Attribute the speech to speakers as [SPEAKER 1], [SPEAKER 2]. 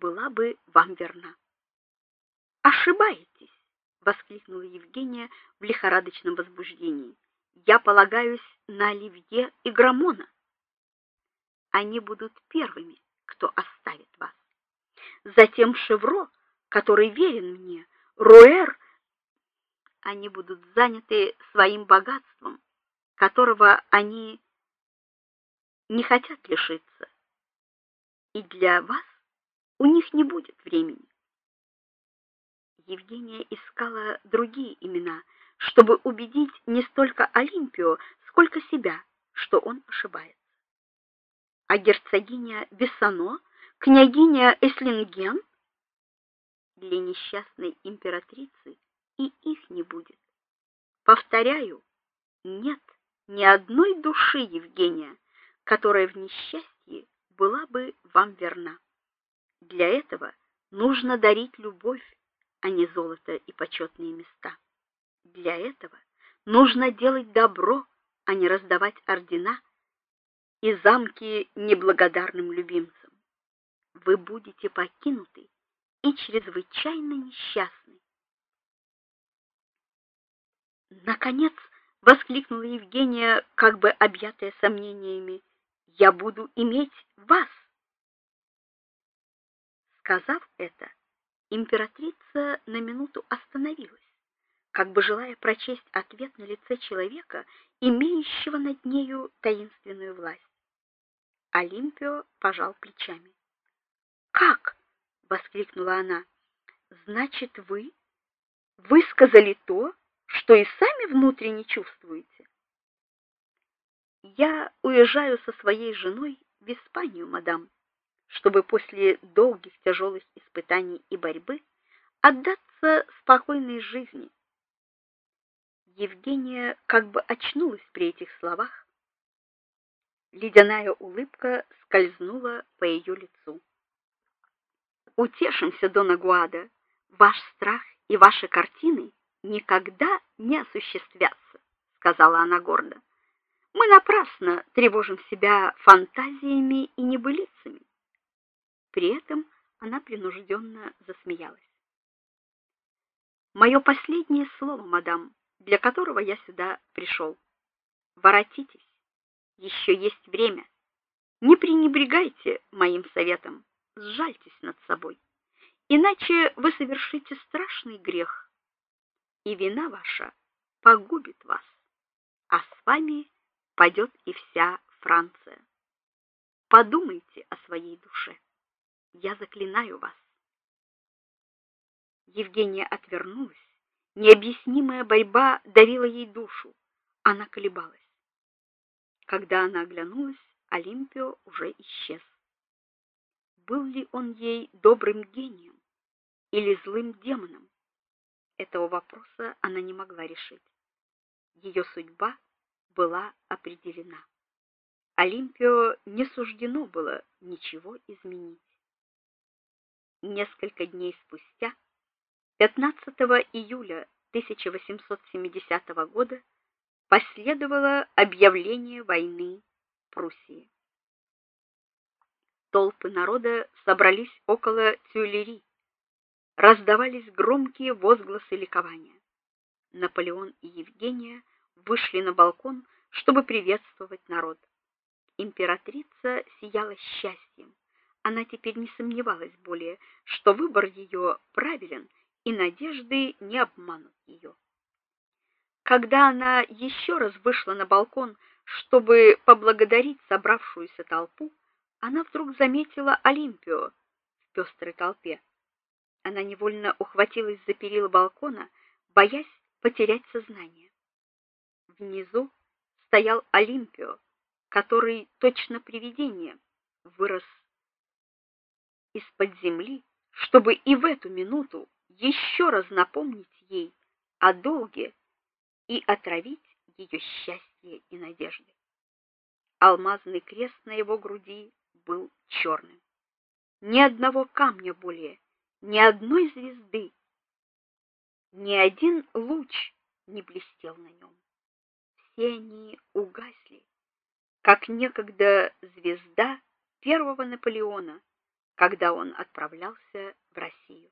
[SPEAKER 1] была бы вам верна. Ошибаетесь, воскликнула Евгения в лихорадочном возбуждении. Я полагаюсь на Оливье и Грамона. Они будут первыми, кто оставит вас. Затем Шевро, который верен мне, Руэр, они будут заняты своим богатством, которого они не хотят лишиться. И для вас у них не будет времени. Евгения искала другие имена, чтобы убедить не столько Олимпию, сколько себя, что он ошибается. А герцогиня Бессано, княгиня Эслинген для несчастной императрицы и их не будет. Повторяю, нет ни одной души, Евгения, которая в несчастье была бы вам верна. Для этого нужно дарить любовь, а не золото и почетные места. Для этого нужно делать добро, а не раздавать ордена и замки неблагодарным любимцам. Вы будете покинуты и чрезвычайно несчастны. Наконец воскликнула Евгения, как бы объятая сомнениями. Я буду иметь вас. Сказав это, императрица на минуту остановилась, как бы желая прочесть ответ на лице человека, имеющего над нею таинственную власть. Олимпио пожал плечами. "Как?" воскликнула она. "Значит, вы высказали то, что и сами внутренне чувствуете?" "Я уезжаю со своей женой в Испанию, мадам", чтобы после долгих тяжелых испытаний и борьбы отдаться спокойной жизни. Евгения как бы очнулась при этих словах. Ледяная улыбка скользнула по ее лицу. Утешимся, дона Гуада, ваш страх и ваши картины никогда не осуществятся, сказала она гордо. Мы напрасно тревожим себя фантазиями и небылицами. При этом она принужденно засмеялась. Мое последнее слово, мадам, для которого я сюда пришел. Воротитесь. Еще есть время. Не пренебрегайте моим советом. Сжальтесь над собой. Иначе вы совершите страшный грех, и вина ваша погубит вас, а с вами падет и вся Франция. Подумайте о своей душе. Я заклинаю вас. Евгения отвернулась. Необъяснимая борьба давила ей душу. Она колебалась. Когда она оглянулась, Олимпио уже исчез. Был ли он ей добрым гением или злым демоном? Этого вопроса она не могла решить. Ее судьба была определена. Олимпио не суждено было ничего изменить. Несколько дней спустя, 15 июля 1870 года, последовало объявление войны Пруссии. Толпы народа собрались около Тюильри. Раздавались громкие возгласы ликования. Наполеон и Евгения вышли на балкон, чтобы приветствовать народ. Императрица сияла счастьем она теперь не сомневалась более, что выбор ее правилен, и надежды не обманут ее. Когда она еще раз вышла на балкон, чтобы поблагодарить собравшуюся толпу, она вдруг заметила Олимпию в пестрой толпе. Она невольно ухватилась за перила балкона, боясь потерять сознание. Внизу стоял Олимпио, который точно привидение вырос из-под земли, чтобы и в эту минуту еще раз напомнить ей о долге и отравить ее счастье и надежды. Алмазный крест на его груди был черным. Ни одного камня более, ни одной звезды, ни один луч не блестел на нем. Все они угасли, как некогда звезда первого Наполеона когда он отправлялся в Россию.